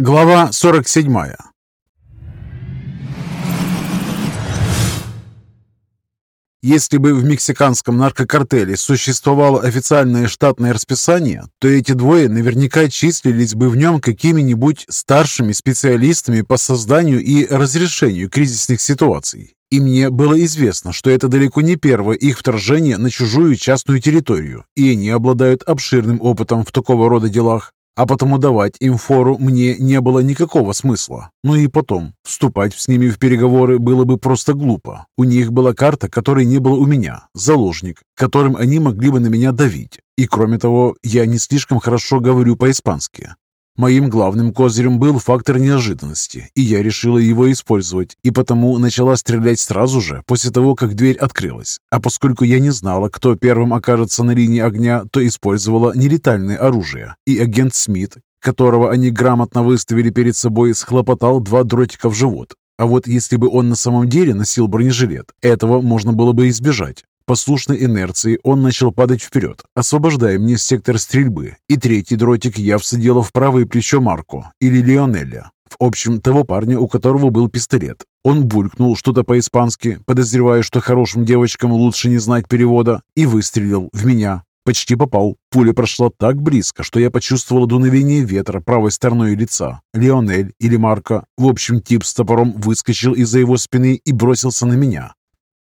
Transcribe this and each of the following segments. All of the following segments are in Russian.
Глава 47 Если бы в мексиканском наркокартеле существовало официальное штатное расписание, то эти двое наверняка числились бы в нем какими-нибудь старшими специалистами по созданию и разрешению кризисных ситуаций. И мне было известно, что это далеко не первое их вторжение на чужую частную территорию, и они обладают обширным опытом в такого рода делах а потому давать им фору мне не было никакого смысла. Ну и потом, вступать с ними в переговоры было бы просто глупо. У них была карта, которой не было у меня, заложник, которым они могли бы на меня давить. И кроме того, я не слишком хорошо говорю по-испански. Моим главным козырем был фактор неожиданности, и я решила его использовать, и потому начала стрелять сразу же, после того, как дверь открылась. А поскольку я не знала, кто первым окажется на линии огня, то использовала нелетальное оружие, и агент Смит, которого они грамотно выставили перед собой, схлопотал два дротика в живот. А вот если бы он на самом деле носил бронежилет, этого можно было бы избежать. Послушной инерции он начал падать вперед, освобождая мне сектор стрельбы, и третий дротик я всадила в правое плечо Марко или Леонеля, в общем, того парня, у которого был пистолет. Он булькнул что-то по-испански, подозревая, что хорошим девочкам лучше не знать перевода, и выстрелил в меня. Почти попал. Пуля прошла так близко, что я почувствовала дуновение ветра правой стороной лица. Леонель или Марко, в общем, тип с топором выскочил из-за его спины и бросился на меня.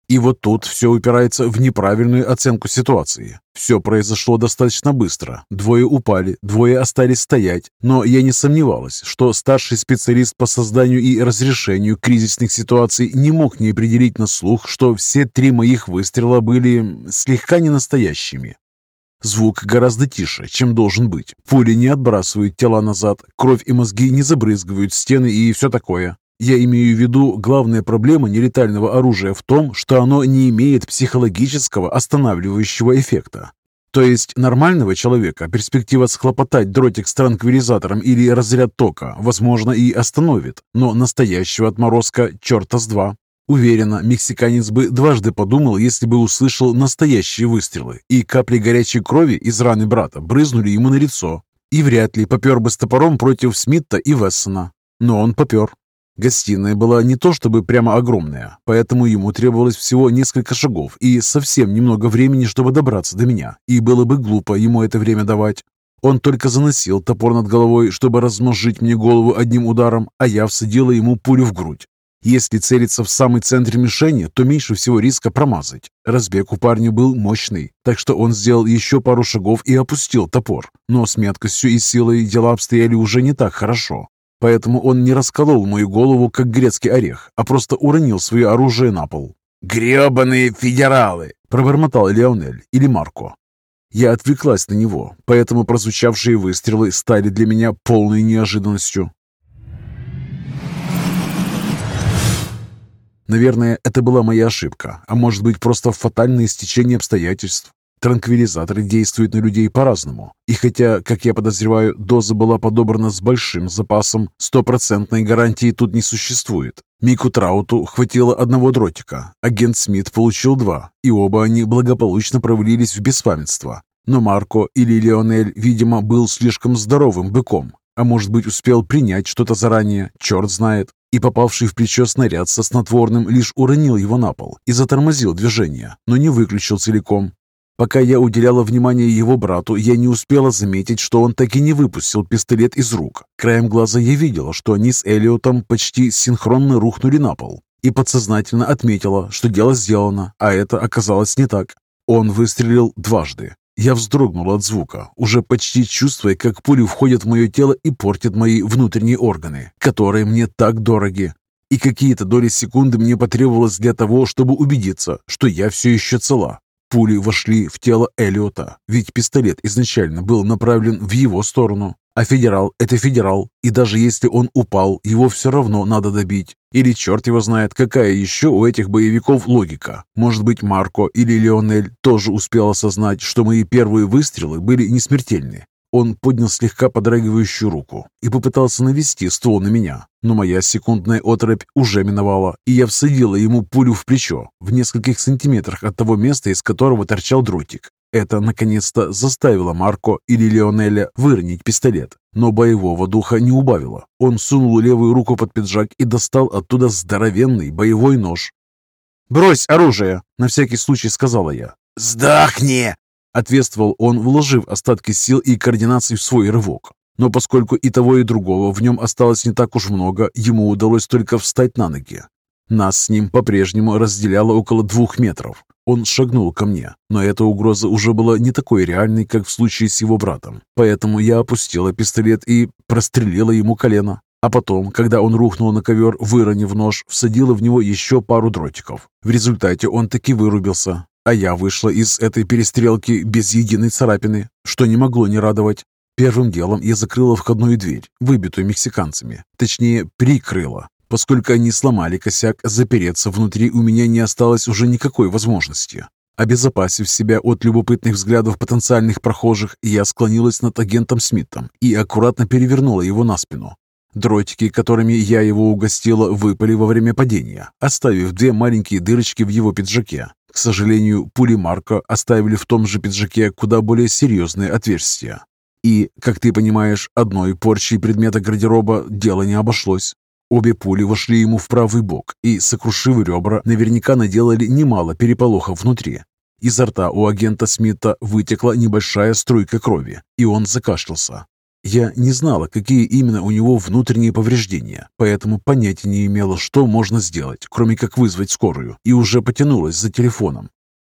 И вот тут все упирается в неправильную оценку ситуации. Все произошло достаточно быстро. Двое упали, двое остались стоять. Но я не сомневалась, что старший специалист по созданию и разрешению кризисных ситуаций не мог не определить на слух, что все три моих выстрела были слегка ненастоящими. Звук гораздо тише, чем должен быть. Пули не отбрасывают тела назад, кровь и мозги не забрызгивают стены и все такое. Я имею в виду, главная проблема нелетального оружия в том, что оно не имеет психологического останавливающего эффекта. То есть нормального человека перспектива схлопотать дротик с транквилизатором или разряд тока, возможно, и остановит, но настоящего отморозка черта с два. Уверена, мексиканец бы дважды подумал, если бы услышал настоящие выстрелы, и капли горячей крови из раны брата брызнули ему на лицо, и вряд ли попер бы с топором против Смитта и Вессона. Но он попер. Гостиная была не то чтобы прямо огромная, поэтому ему требовалось всего несколько шагов и совсем немного времени, чтобы добраться до меня, и было бы глупо ему это время давать. Он только заносил топор над головой, чтобы размозжить мне голову одним ударом, а я всадила ему пулю в грудь. Если целиться в самый центр мишени, то меньше всего риска промазать. Разбег у парня был мощный, так что он сделал еще пару шагов и опустил топор. Но с меткостью и силой дела обстояли уже не так хорошо. Поэтому он не расколол мою голову, как грецкий орех, а просто уронил свое оружие на пол. «Гребаные федералы!» – пробормотал Леонель или Марко. Я отвлеклась на него, поэтому прозвучавшие выстрелы стали для меня полной неожиданностью. Наверное, это была моя ошибка, а может быть просто фатальное стечение обстоятельств. Транквилизаторы действуют на людей по-разному. И хотя, как я подозреваю, доза была подобрана с большим запасом, стопроцентной гарантии тут не существует. Мику Трауту хватило одного дротика, агент Смит получил два, и оба они благополучно провалились в беспамятство. Но Марко или Леонель, видимо, был слишком здоровым быком, а может быть успел принять что-то заранее, черт знает. И попавший в плечо снаряд со снотворным лишь уронил его на пол и затормозил движение, но не выключил целиком. Пока я уделяла внимание его брату, я не успела заметить, что он так и не выпустил пистолет из рук. Краем глаза я видела, что они с Элиотом почти синхронно рухнули на пол. И подсознательно отметила, что дело сделано, а это оказалось не так. Он выстрелил дважды. Я вздрогнула от звука, уже почти чувствуя, как пули входят в мое тело и портят мои внутренние органы, которые мне так дороги. И какие-то доли секунды мне потребовалось для того, чтобы убедиться, что я все еще цела. Пули вошли в тело Эллиота, ведь пистолет изначально был направлен в его сторону. А федерал – это федерал, и даже если он упал, его все равно надо добить. Или черт его знает, какая еще у этих боевиков логика. Может быть, Марко или Леонель тоже успел осознать, что мои первые выстрелы были не смертельны, он поднял слегка подрагивающую руку и попытался навести ствол на меня, но моя секундная отрыбь уже миновала, и я всадила ему пулю в плечо, в нескольких сантиметрах от того места, из которого торчал дротик. Это, наконец-то, заставило Марко или Леонеля выронить пистолет, но боевого духа не убавило. Он сунул левую руку под пиджак и достал оттуда здоровенный боевой нож. «Брось оружие!» – на всякий случай сказала я. «Сдохни!» – ответствовал он, вложив остатки сил и координации в свой рывок. Но поскольку и того, и другого в нем осталось не так уж много, ему удалось только встать на ноги. Нас с ним по-прежнему разделяло около двух метров. Он шагнул ко мне, но эта угроза уже была не такой реальной, как в случае с его братом. Поэтому я опустила пистолет и прострелила ему колено. А потом, когда он рухнул на ковер, выронив нож, всадила в него еще пару дротиков. В результате он таки вырубился, а я вышла из этой перестрелки без единой царапины, что не могло не радовать. Первым делом я закрыла входную дверь, выбитую мексиканцами. Точнее, прикрыла. Поскольку они сломали косяк, запереться внутри у меня не осталось уже никакой возможности. Обезопасив себя от любопытных взглядов потенциальных прохожих, я склонилась над агентом Смитом и аккуратно перевернула его на спину. Дротики, которыми я его угостила, выпали во время падения, оставив две маленькие дырочки в его пиджаке. К сожалению, пули Марка оставили в том же пиджаке куда более серьезные отверстия. И, как ты понимаешь, одной порчей предмета гардероба дело не обошлось. Обе пули вошли ему в правый бок и, сокрушив ребра, наверняка наделали немало переполохов внутри. Изо рта у агента Смита вытекла небольшая струйка крови, и он закашлялся. Я не знала, какие именно у него внутренние повреждения, поэтому понятия не имела, что можно сделать, кроме как вызвать скорую, и уже потянулась за телефоном.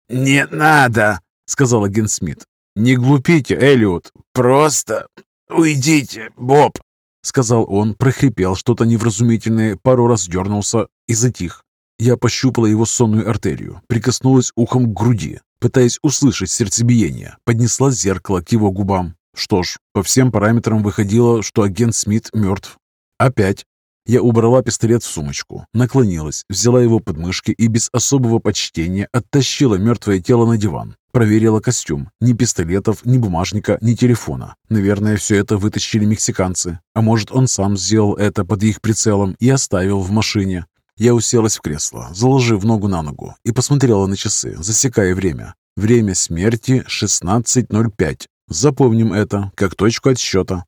«Не надо!» — сказал агент Смит. «Не глупите, Эллиот! Просто уйдите, Боб!» сказал он, прохрипел что-то невразумительное, пару раз дернулся и затих. Я пощупала его сонную артерию, прикоснулась ухом к груди, пытаясь услышать сердцебиение, поднесла зеркало к его губам. Что ж, по всем параметрам выходило, что агент Смит мертв. Опять. Я убрала пистолет в сумочку, наклонилась, взяла его под мышки и без особого почтения оттащила мертвое тело на диван. Проверила костюм. Ни пистолетов, ни бумажника, ни телефона. Наверное, все это вытащили мексиканцы. А может, он сам сделал это под их прицелом и оставил в машине. Я уселась в кресло, заложив ногу на ногу, и посмотрела на часы, засекая время. Время смерти 16.05. Запомним это, как точку отсчета.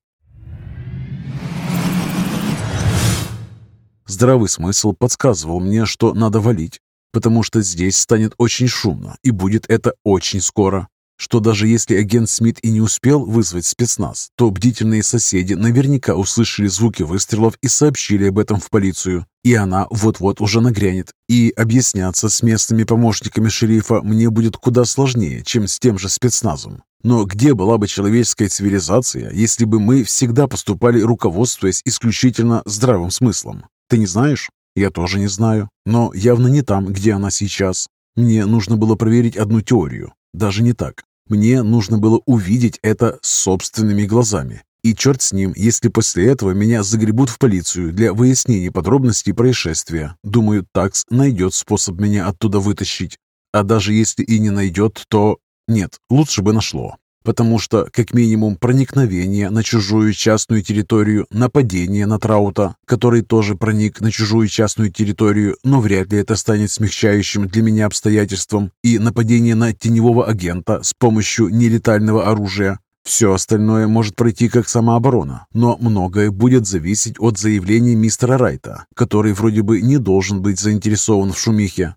Здравый смысл подсказывал мне, что надо валить, потому что здесь станет очень шумно, и будет это очень скоро. Что даже если агент Смит и не успел вызвать спецназ, то бдительные соседи наверняка услышали звуки выстрелов и сообщили об этом в полицию. И она вот-вот уже нагрянет. И объясняться с местными помощниками шерифа мне будет куда сложнее, чем с тем же спецназом. Но где была бы человеческая цивилизация, если бы мы всегда поступали, руководствуясь исключительно здравым смыслом? Ты не знаешь? Я тоже не знаю. Но явно не там, где она сейчас. Мне нужно было проверить одну теорию. Даже не так. Мне нужно было увидеть это собственными глазами. И черт с ним, если после этого меня загребут в полицию для выяснения подробностей происшествия. Думаю, такс найдет способ меня оттуда вытащить. А даже если и не найдет, то... Нет, лучше бы нашло потому что, как минимум, проникновение на чужую частную территорию, нападение на Траута, который тоже проник на чужую частную территорию, но вряд ли это станет смягчающим для меня обстоятельством, и нападение на теневого агента с помощью нелетального оружия. Все остальное может пройти как самооборона, но многое будет зависеть от заявлений мистера Райта, который вроде бы не должен быть заинтересован в шумихе.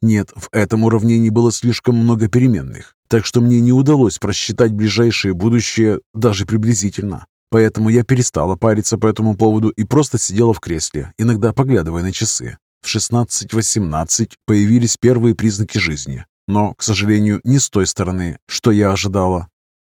Нет, в этом уравнении было слишком много переменных, так что мне не удалось просчитать ближайшее будущее даже приблизительно. Поэтому я перестала париться по этому поводу и просто сидела в кресле, иногда поглядывая на часы. В 16-18 появились первые признаки жизни, но, к сожалению, не с той стороны, что я ожидала.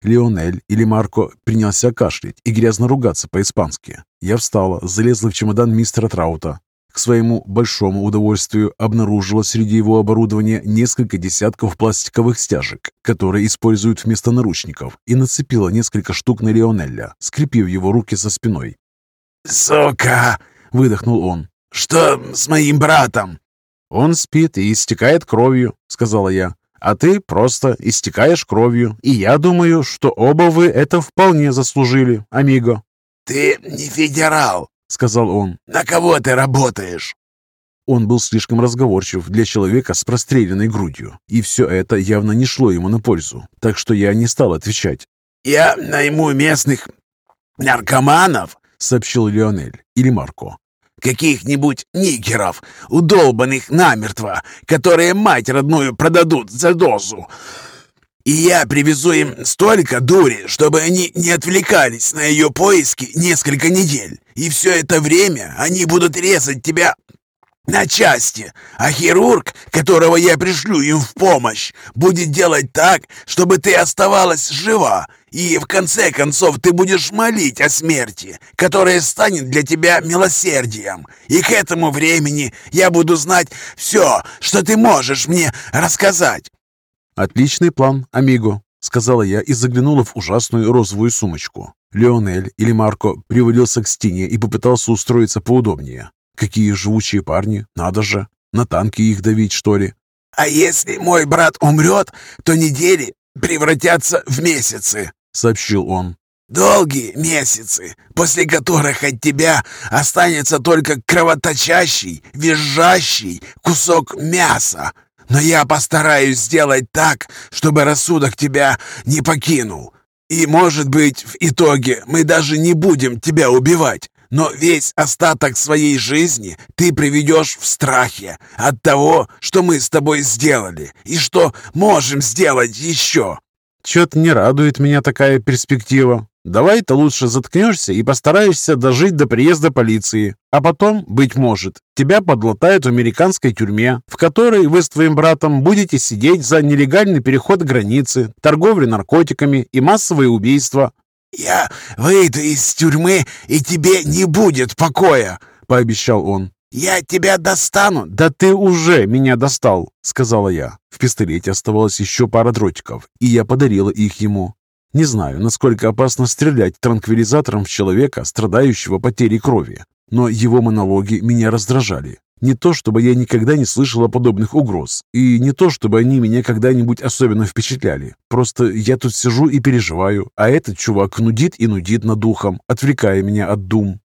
Леонель или Марко принялся кашлять и грязно ругаться по-испански. Я встала, залезла в чемодан мистера Траута, к своему большому удовольствию обнаружила среди его оборудования несколько десятков пластиковых стяжек, которые используют вместо наручников, и нацепила несколько штук на Леонелля, скрепив его руки за спиной. «Сука!» — выдохнул он. «Что с моим братом?» «Он спит и истекает кровью», — сказала я. «А ты просто истекаешь кровью, и я думаю, что оба вы это вполне заслужили, амиго». «Ты не федерал», — сказал он. «На кого ты работаешь?» Он был слишком разговорчив для человека с простреленной грудью, и все это явно не шло ему на пользу, так что я не стал отвечать. «Я найму местных наркоманов», — сообщил Леонель или Марко. «Каких-нибудь никеров, удолбанных намертво, которые мать родную продадут за дозу. И я привезу им столько дури, чтобы они не отвлекались на ее поиски несколько недель. И все это время они будут резать тебя на части, а хирург, которого я пришлю им в помощь, будет делать так, чтобы ты оставалась жива, и в конце концов ты будешь молить о смерти, которая станет для тебя милосердием. И к этому времени я буду знать все, что ты можешь мне рассказать». «Отличный план, амиго», — сказала я и заглянула в ужасную розовую сумочку. Леонель или Марко привалился к стене и попытался устроиться поудобнее. Какие живучие парни, надо же. На танки их давить, что ли? «А если мой брат умрет, то недели превратятся в месяцы», — сообщил он. «Долгие месяцы, после которых от тебя останется только кровоточащий, визжащий кусок мяса. Но я постараюсь сделать так, чтобы рассудок тебя не покинул. И, может быть, в итоге мы даже не будем тебя убивать, но весь остаток своей жизни ты приведешь в страхе от того, что мы с тобой сделали и что можем сделать еще». «Чё-то не радует меня такая перспектива. Давай ты лучше заткнешься и постараешься дожить до приезда полиции. А потом, быть может, тебя подлатают в американской тюрьме, в которой вы с твоим братом будете сидеть за нелегальный переход границы, торговлю наркотиками и массовые убийства. «Я выйду из тюрьмы, и тебе не будет покоя», — пообещал он. «Я тебя достану!» «Да ты уже меня достал!» — сказала я. В пистолете оставалось еще пара дротиков, и я подарила их ему. Не знаю, насколько опасно стрелять транквилизатором в человека, страдающего потерей крови, но его монологи меня раздражали. Не то, чтобы я никогда не слышала подобных угроз, и не то, чтобы они меня когда-нибудь особенно впечатляли. Просто я тут сижу и переживаю, а этот чувак нудит и нудит над духом, отвлекая меня от дум.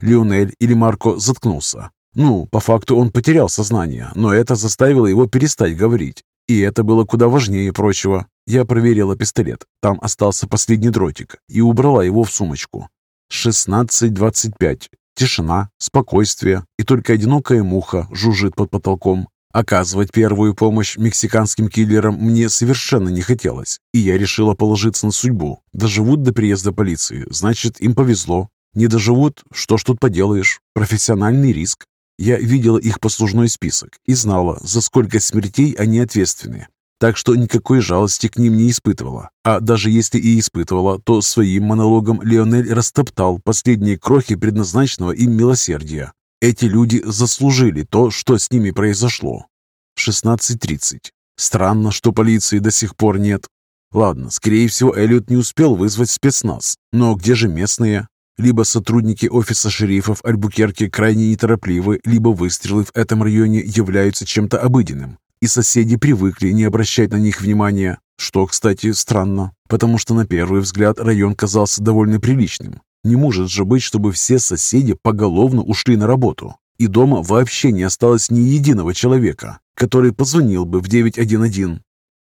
Леонель или Марко заткнулся. Ну, по факту он потерял сознание, но это заставило его перестать говорить. И это было куда важнее прочего. Я проверила пистолет. Там остался последний дротик и убрала его в сумочку. 16.25. Тишина, спокойствие, и только одинокая муха жужжит под потолком. Оказывать первую помощь мексиканским киллерам мне совершенно не хотелось, и я решила положиться на судьбу. Доживут до приезда полиции, значит, им повезло. Не доживут, что ж тут поделаешь, профессиональный риск. Я видела их послужной список и знала, за сколько смертей они ответственны так что никакой жалости к ним не испытывала. А даже если и испытывала, то своим монологом Леонель растоптал последние крохи предназначенного им милосердия. Эти люди заслужили то, что с ними произошло. 16.30. Странно, что полиции до сих пор нет. Ладно, скорее всего, Эллиот не успел вызвать спецназ. Но где же местные? Либо сотрудники офиса шерифов Альбукерки крайне неторопливы, либо выстрелы в этом районе являются чем-то обыденным и соседи привыкли не обращать на них внимания, что, кстати, странно, потому что на первый взгляд район казался довольно приличным. Не может же быть, чтобы все соседи поголовно ушли на работу, и дома вообще не осталось ни единого человека, который позвонил бы в 911.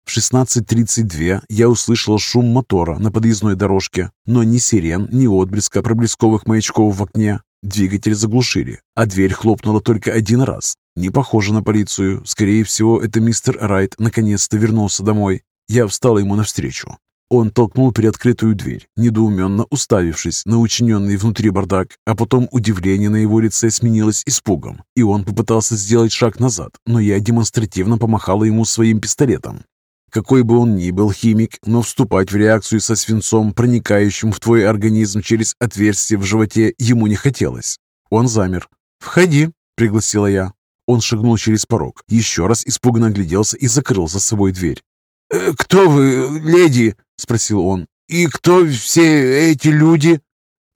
В 16.32 я услышал шум мотора на подъездной дорожке, но ни сирен, ни отблеска проблесковых маячков в окне. Двигатель заглушили, а дверь хлопнула только один раз. Не похоже на полицию. Скорее всего, это мистер Райт наконец-то вернулся домой. Я встала ему навстречу. Он толкнул приоткрытую дверь, недоуменно уставившись на учиненный внутри бардак, а потом удивление на его лице сменилось испугом, и он попытался сделать шаг назад, но я демонстративно помахала ему своим пистолетом. Какой бы он ни был химик, но вступать в реакцию со свинцом, проникающим в твой организм через отверстие в животе, ему не хотелось. Он замер. «Входи», — пригласила я. Он шагнул через порог, еще раз испуганно огляделся и закрыл за собой дверь. «Э, «Кто вы, леди?» — спросил он. «И кто все эти люди?»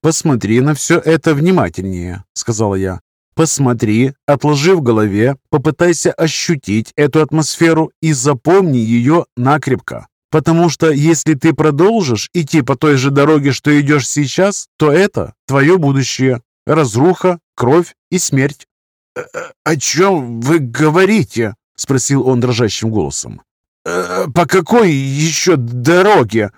«Посмотри на все это внимательнее», — сказала я. «Посмотри, отложи в голове, попытайся ощутить эту атмосферу и запомни ее накрепко. Потому что если ты продолжишь идти по той же дороге, что идешь сейчас, то это твое будущее. Разруха, кровь и смерть. «О чем вы говорите?» — спросил он дрожащим голосом. «По какой еще дороге?»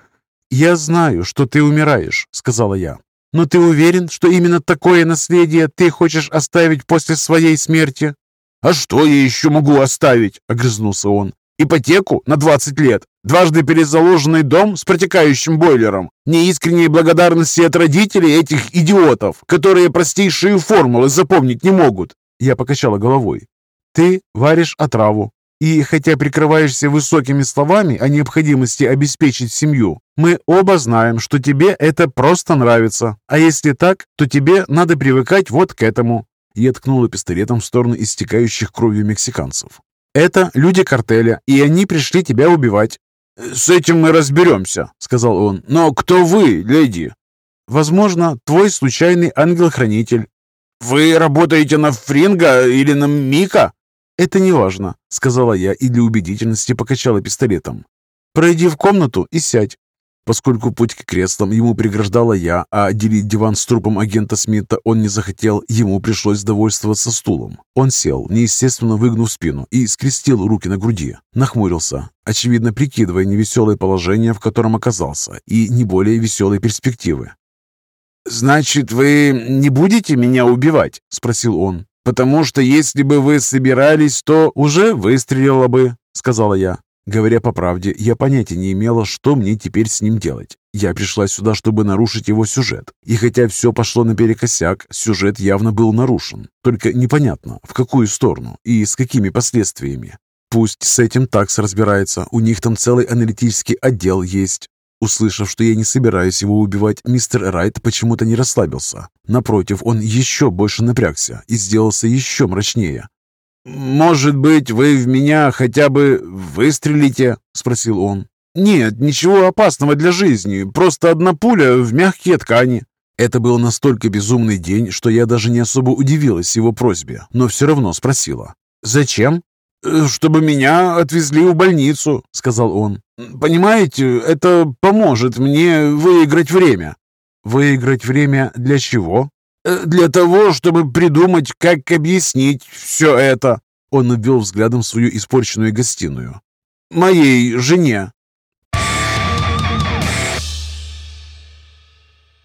«Я знаю, что ты умираешь», — сказала я. «Но ты уверен, что именно такое наследие ты хочешь оставить после своей смерти?» «А что я еще могу оставить?» — огрызнулся он. «Ипотеку на 20 лет, дважды перезаложенный дом с протекающим бойлером, неискренней благодарности от родителей этих идиотов, которые простейшие формулы запомнить не могут». Я покачала головой. «Ты варишь отраву, и хотя прикрываешься высокими словами о необходимости обеспечить семью, мы оба знаем, что тебе это просто нравится. А если так, то тебе надо привыкать вот к этому. Я ткнула пистолетом в сторону истекающих кровью мексиканцев. «Это люди картеля, и они пришли тебя убивать». «С этим мы разберемся», — сказал он. «Но кто вы, леди?» «Возможно, твой случайный ангел-хранитель». «Вы работаете на Фринга или на Мика?» «Это не важно», — сказала я и для убедительности покачала пистолетом. «Пройди в комнату и сядь. Поскольку путь к креслам ему преграждала я, а делить диван с трупом агента Смита он не захотел, ему пришлось довольствоваться стулом. Он сел, неестественно выгнув спину, и скрестил руки на груди. Нахмурился, очевидно прикидывая невеселое положение, в котором оказался, и не более веселой перспективы. «Значит, вы не будете меня убивать?» – спросил он. «Потому что если бы вы собирались, то уже выстрелила бы», – сказала я. Говоря по правде, я понятия не имела, что мне теперь с ним делать. Я пришла сюда, чтобы нарушить его сюжет. И хотя все пошло наперекосяк, сюжет явно был нарушен. Только непонятно, в какую сторону и с какими последствиями. Пусть с этим такс разбирается, у них там целый аналитический отдел есть. Услышав, что я не собираюсь его убивать, мистер Райт почему-то не расслабился. Напротив, он еще больше напрягся и сделался еще мрачнее. «Может быть, вы в меня хотя бы выстрелите?» — спросил он. «Нет, ничего опасного для жизни, просто одна пуля в мягкие ткани». Это был настолько безумный день, что я даже не особо удивилась его просьбе, но все равно спросила. «Зачем?» «Э, «Чтобы меня отвезли в больницу», — сказал он. «Понимаете, это поможет мне выиграть время». «Выиграть время для чего?» Э, для того, чтобы придумать, как объяснить все это». Он обвел взглядом свою испорченную гостиную. «Моей жене».